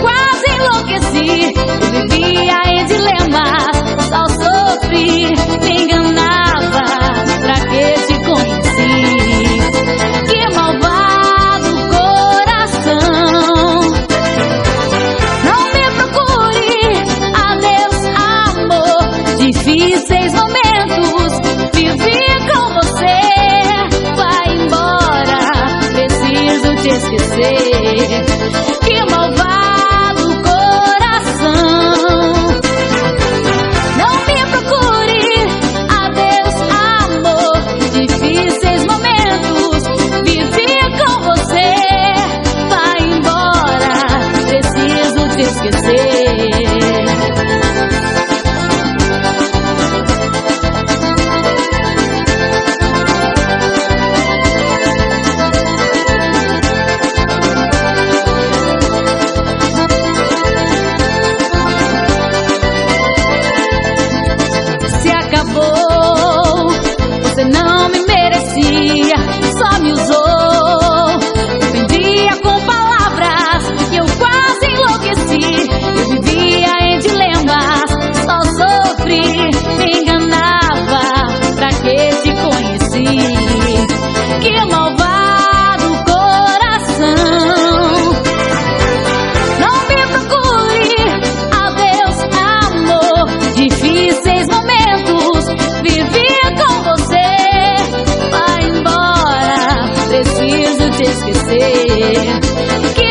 quase enlouqueci. Vivia em dilemas, só sofri, me enganava. Pra que te conheci? Que malvado coração. Não me procure, adeus, amor. Difíceis momentos vivi com você. Vai embora, preciso te esquecer. Que malvado esquecer. Que